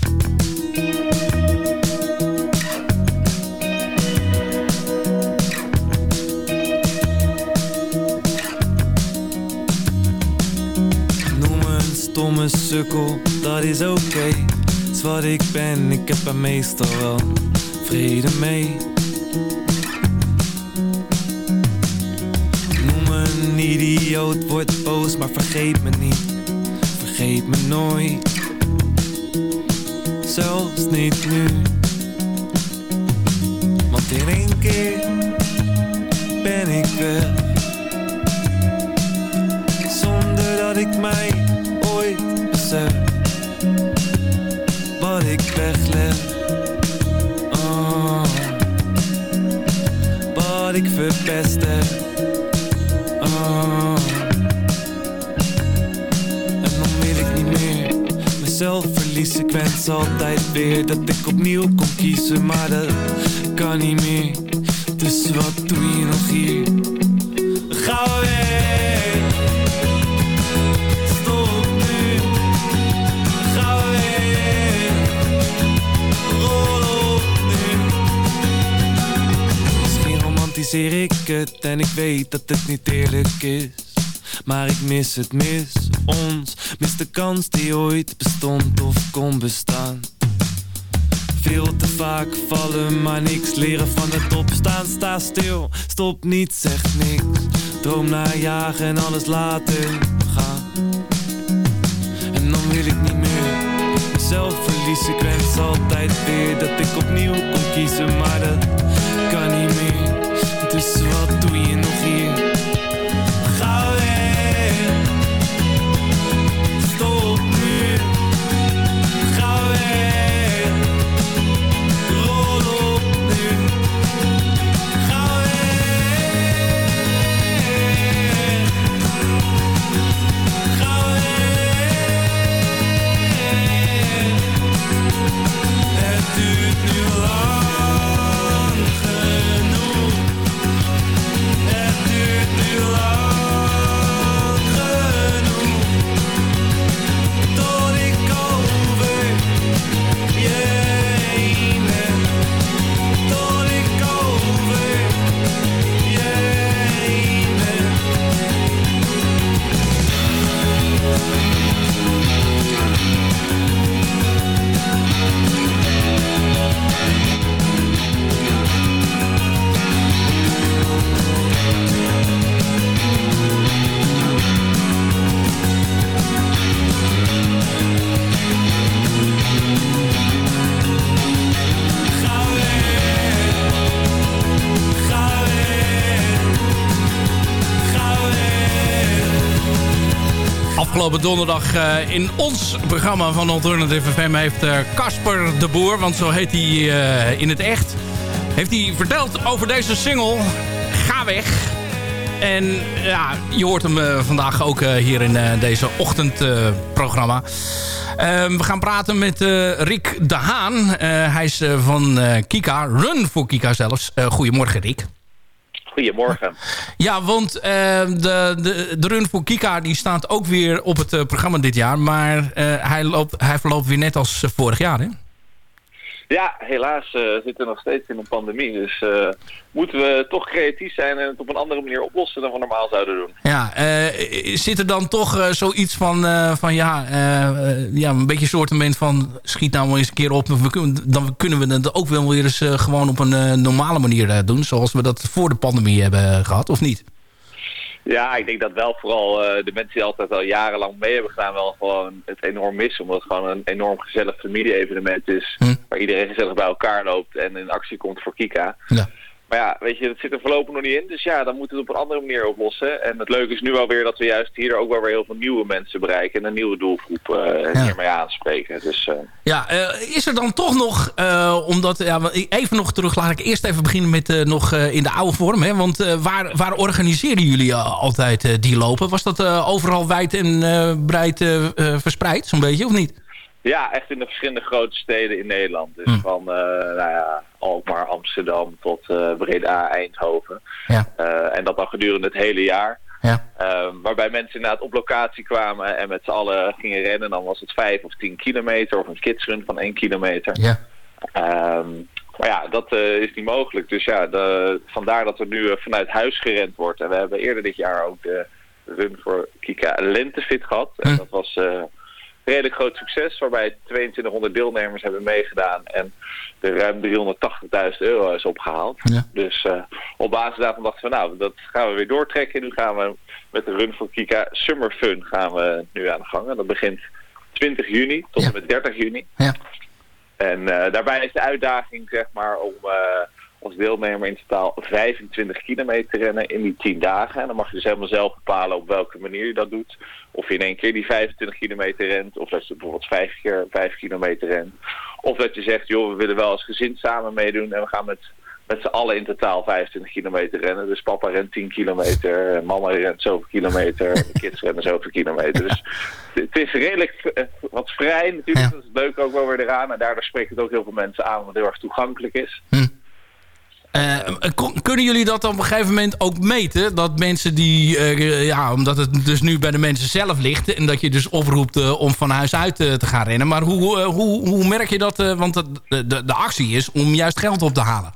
Noem me een stomme sukkel, dat is oké. Okay. Is wat ik ben, ik heb er meestal wel vrede mee. Idioot, word boos, maar vergeet me niet. Vergeet me nooit. Zelfs niet nu. Want in één keer ben ik weg. Zonder dat ik mij ooit besef. Wat ik wegleg. Oh. Wat ik verpest heb. Mezelf verliezen. Ik wens altijd weer dat ik opnieuw kon kiezen. Maar dat kan niet meer. Dus wat doe je nog hier? Ga weg. Stop nu. Ga weg. Rol op nu. Misschien romantiseer ik het en ik weet dat het niet eerlijk is. Maar ik mis het, mis ons. Mis de kans die ooit bestond of kon bestaan. Veel te vaak vallen, maar niks leren van het opstaan. Sta stil, stop niet, zeg niks. Droom naar jagen en alles laten gaan. En dan wil ik niet meer mezelf verliezen. Ik wens altijd weer dat ik opnieuw kon kiezen. Maar dat kan niet meer. Dus wat Afgelopen donderdag eh, in ons programma van Alternative FM heeft eh, Casper de Boer, want zo heet hij eh, in het echt, heeft hij verteld over deze single Ga weg. En ja, je hoort hem vandaag ook hier in deze ochtendprogramma. Ehm, we gaan praten met Rick de Haan. Hij is van Kika, Run voor Kika zelfs. Goedemorgen Rick. Goedemorgen. Ja, want eh, de, de, de run voor Kika die staat ook weer op het eh, programma dit jaar. Maar eh, hij, loopt, hij verloopt weer net als eh, vorig jaar, hè? Ja, helaas eh, zitten we nog steeds in een pandemie. Dus eh, moeten we toch creatief zijn en het op een andere manier oplossen dan we normaal zouden doen. Ja, eh, zit er dan toch zoiets van, van ja, ja, een beetje soortement van schiet nou eens een keer op. Dan kunnen we het ook wel weer eens gewoon op een normale manier doen. Zoals we dat voor de pandemie hebben gehad, of niet? Ja, ik denk dat wel vooral eh, de mensen die altijd al jarenlang mee hebben gedaan wel gewoon het enorm missen. Omdat het gewoon een enorm gezellig familie-evenement is. Waar iedereen gezellig bij elkaar loopt en in actie komt voor Kika. Ja. Maar ja, weet je, dat zit er voorlopig nog niet in. Dus ja, dan moeten we het op een andere manier oplossen. En het leuke is nu alweer dat we juist hier ook wel weer heel veel nieuwe mensen bereiken. En een nieuwe doelgroep eh hiermee aanspreken. Dus eh, Ja, eh, is er dan toch nog, omdat, ja, even nog terug, laat ik eerst even beginnen met nog in de oude vorm. Hè? Want waar, waar organiseerden jullie altijd die lopen? Was dat overal wijd en breed verspreid, zo'n beetje, of niet? Ja, echt in de verschillende grote steden in Nederland. Dus Hm. van eh, nou ja, Alkmaar, Amsterdam tot eh, Breda, Eindhoven. Ja. Eh, en dat dan gedurende het hele jaar. Ja. Ehm, waarbij mensen inderdaad op locatie kwamen en met z'n allen gingen rennen. Dan was het vijf of tien kilometer of een kidsrun van één kilometer. Ja. Ehm, maar ja, dat is niet mogelijk. Dus ja, de, vandaar dat er nu vanuit huis gerend wordt. En we hebben eerder dit jaar ook de run voor Kika Lentefit gehad. En dat was redelijk groot succes, waarbij 2200 deelnemers hebben meegedaan en er ruim 380.000 euro is opgehaald. Dus uh, op basis daarvan dachten we, nou, dat gaan we weer doortrekken. Nu gaan we met de run voor Kika Summer Fun gaan we nu aan de gang. En dat begint 20 juni tot en met 30 juni. Ja. En uh, daarbij is de uitdaging, zeg maar, om uh, als deelnemer in totaal 25 kilometer te rennen in die 10 dagen. En dan mag je dus helemaal zelf bepalen op welke manier je dat doet. Of je in één keer die 25 kilometer rent, of dat je bijvoorbeeld vijf keer 5 kilometer rent. Of dat je zegt, joh, we willen wel als gezin samen meedoen en we gaan met, met z'n allen in totaal 25 kilometer rennen. Dus papa rent 10 kilometer, mama rent zoveel kilometer, de kids rennen zoveel kilometer. Dus het is redelijk wat vrij natuurlijk, dat is leuk ook wel weer eraan. En daardoor spreekt het ook heel veel mensen aan, omdat het heel erg toegankelijk is. Uh, kunnen jullie dat op een gegeven moment ook meten? Dat mensen die, uh, ja, omdat het dus nu bij de mensen zelf ligt... en dat je dus oproept uh, om van huis uit te gaan rennen. Maar hoe, hoe, hoe merk je dat? want de, de, de actie is om juist geld op te halen.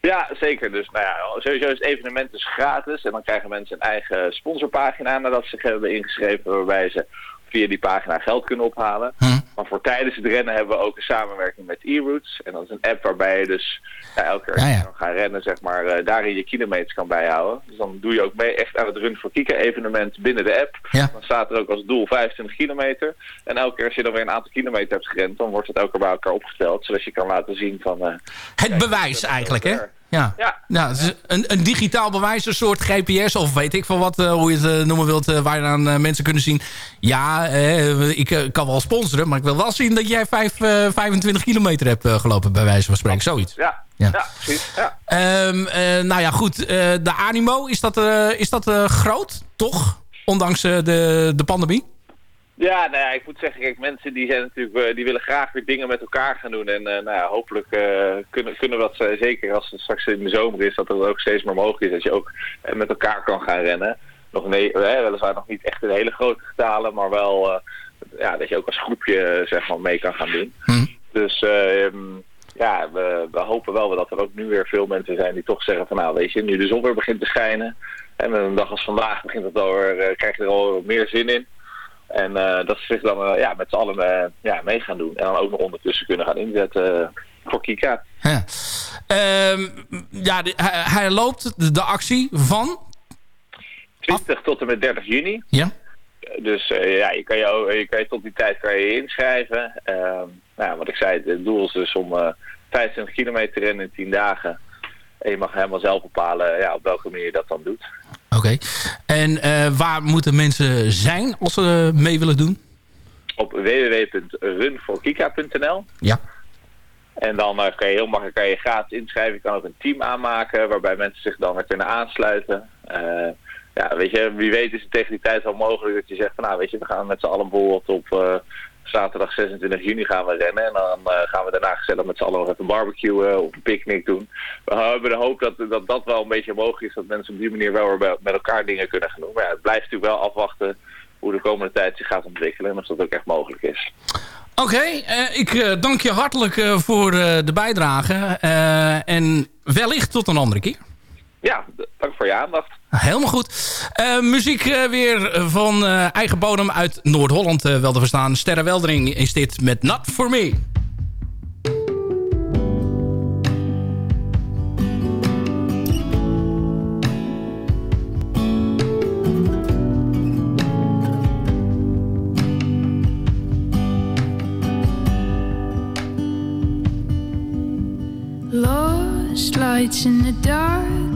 Ja, zeker. Dus nou ja, sowieso is het evenement dus gratis. En dan krijgen mensen een eigen sponsorpagina nadat ze zich hebben ingeschreven... waarbij ze via die pagina geld kunnen ophalen. Maar voor tijdens het rennen hebben we ook een samenwerking met e-routes. En dat is een app waarbij je dus ja, elke keer ja, ja. kan gaan rennen, zeg maar, uh, daarin je kilometers kan bijhouden. Dus dan doe je ook mee echt aan het Run voor Kika evenement binnen de app. Dan staat er ook als doel 25 kilometer. En elke keer als je dan weer een aantal kilometer hebt gerend, dan wordt het elke keer bij elkaar opgesteld. Zodat je kan laten zien van... Uh, het bewijs eigenlijk, hè? Ja, ja. ja een, een digitaal bewijs, een soort GPS of weet ik van wat, uh, hoe je het uh, noemen wilt, uh, waar dan mensen kunnen zien. Ja, ik kan wel sponsoren, maar ik wil wel zien dat jij 5, 25 kilometer hebt gelopen, bij wijze van spreken. Zoiets. Ja, ja. ja precies. Ja. Um, nou ja, goed. de animo, is dat, is dat groot, toch? Ondanks de, de pandemie? Ja, nou ja, ik moet zeggen, kijk, mensen die zijn natuurlijk, die willen graag weer dingen met elkaar gaan doen. En uh, nou ja, hopelijk uh, kunnen, kunnen we dat, zeker als het straks in de zomer is, dat het ook steeds meer mogelijk is dat je ook met elkaar kan gaan rennen. Nog nee, weliswaar nog niet echt in hele grote getalen, maar wel ja, dat je ook als groepje zeg maar mee kan gaan doen. Hm. Dus um, ja, we, we hopen wel dat er ook nu weer veel mensen zijn die toch zeggen van nou weet je, nu de zon weer begint te schijnen. En met een dag als vandaag begint het alweer, krijg je er al meer zin in. En uh, dat ze zich dan uh, ja, met z'n allen uh, ja, mee gaan doen. En dan ook nog ondertussen kunnen gaan inzetten voor Kika. Ja, um, ja de, hij, hij, loopt de, de, actie van? 20 tot en met 30 juni. Ja. Dus ja, je kan je, je kan je tot die tijd kan je inschrijven. nou, wat ik zei, het doel is dus om 25 kilometer rennen in 10 dagen. En je mag helemaal zelf bepalen ja, op welke manier je dat dan doet. Oké. Okay. En uh, waar moeten mensen zijn als ze mee willen doen? Op www.runforkika.nl Ja. En dan uh, kan je heel makkelijk kan je gratis inschrijven. Je kan ook een team aanmaken waarbij mensen zich dan weer kunnen aansluiten. Uh, ja, weet je, wie weet is het tegen die tijd wel mogelijk dat je zegt van nou weet je, we gaan met z'n allen bijvoorbeeld op zaterdag 26 juni gaan we rennen. En dan uh, gaan we daarna gezellig met z'n allen nog even barbecuen of een picknick doen. We hebben de hoop dat, dat dat wel een beetje mogelijk is. Dat mensen op die manier wel weer met elkaar dingen kunnen gaan doen. Maar ja, het blijft natuurlijk wel afwachten hoe de komende tijd zich gaat ontwikkelen. En of dat ook echt mogelijk is. Oké, uh, ik dank je hartelijk voor de bijdrage. en wellicht tot een andere keer. Ja, dank voor je aandacht. Helemaal goed. Uh, muziek uh, weer van uh, eigen bodem uit Noord-Holland wel te verstaan. Sterre Weldering is dit met Not For Me. Lost lights in the dark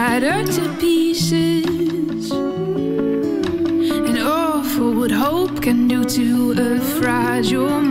shattered to pieces. And awful what hope can do to a fragile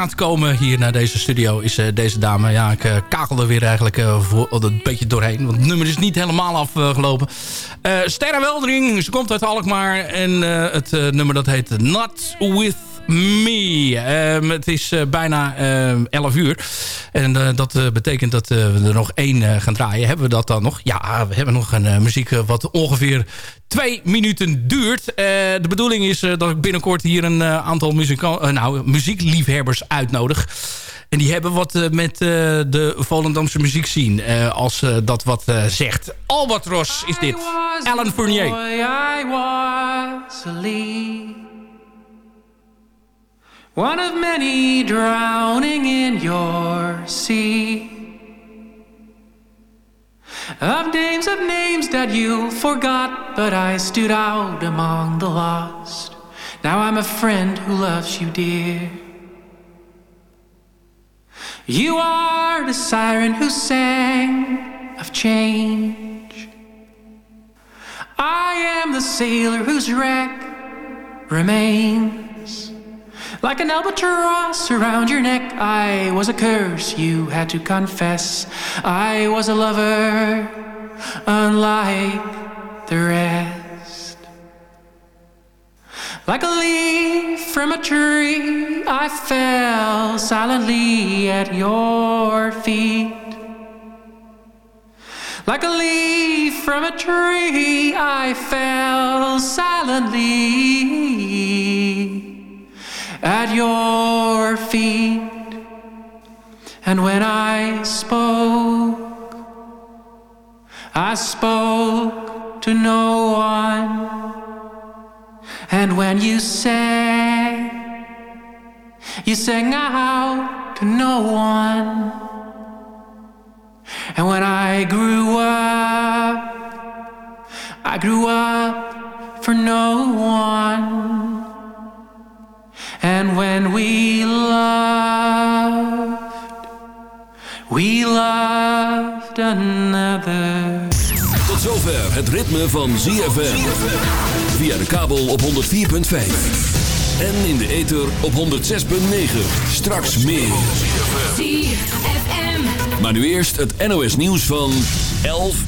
gaat komen hier naar deze studio is eh, deze dame. Ja, ik uh, kakel er weer eigenlijk uh, voor, een beetje doorheen. Want het nummer is niet helemaal afgelopen. Sterre Weldering, ze komt uit Alkmaar. En het nummer dat heet Not With Me. Um, het is uh, bijna uh, 11 uur. En uh, dat betekent dat we er nog één gaan draaien. Hebben we dat dan nog? Ja, we hebben nog een muziek wat ongeveer twee minuten duurt. de bedoeling is dat ik binnenkort hier een aantal nou, muziekliefhebbers uitnodig. En die hebben wat met de Volendamse muziek zien. Als dat wat zegt. Albatros is dit. Alan Fournier. I was. One of many drowning in your sea. Of names of names that you forgot, but I stood out among the lost. Now I'm a friend who loves you, dear. You are the siren who sang of change. I am the sailor whose wreck remains. Like an albatross around your neck, I was a curse you had to confess. I was a lover, unlike the rest. Like a leaf from a tree, I fell silently at your feet. Like a leaf from a tree, I fell silently at your feet. And when I spoke, I spoke to no one. And when you sang, you sang out to no one. And when I grew up, I grew up for no one. And when we loved, we loved another. Tot zover het ritme van ZFM. Via de kabel op 104.5. En in de ether op 106.9. Straks meer. ZFM. Maar nu eerst het NOS nieuws van 11 uur.